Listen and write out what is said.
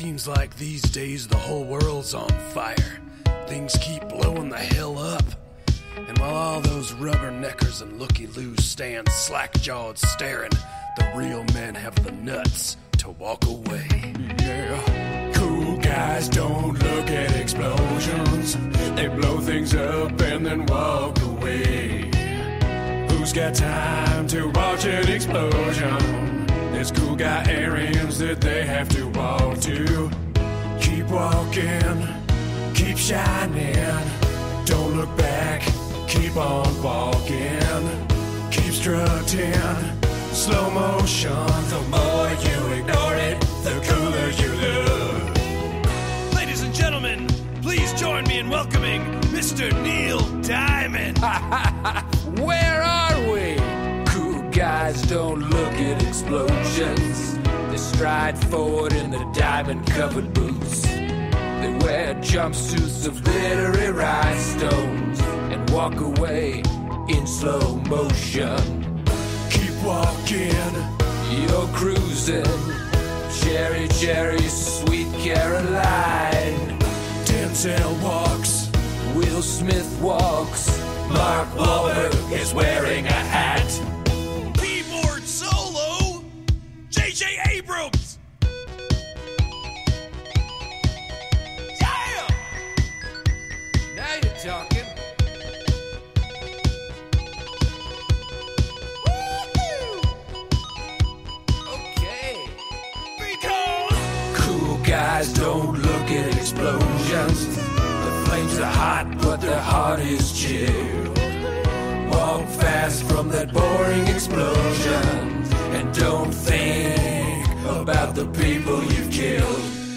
Seems like these days the whole world's on fire. Things keep blowing the hell up. And while all those rubberneckers and looky loos stand slack jawed staring, the real men have the nuts to walk away. Yeah. Cool guys don't look at explosions. They blow things up and then walk away. Who's got time to watch an explosion? There's cool guy areas that they have to walk to. Keep walking, keep shining. Don't look back, keep on walking. Keep strutting, slow motion. The more you ignore it, the cooler you look. Ladies and gentlemen, please join me in welcoming Mr. Neil Diamond. Where are we? Cool guys don't look at explosions. They stride forward in their diamond covered boots. They wear jumpsuits of glittery rhinestones and walk away in slow motion. Keep walking, You're cruising, cherry, cherry, sweet Caroline. Denzel walks. Will Smith walks. Mark Wahlberg is wearing J.J. Abrams. Yeah! Now you're talking. Okay. Because Cool guys don't look at explosions. The flames are hot, but their heart is chill. Walk fast from that boring explosion and don't think about the people you've killed.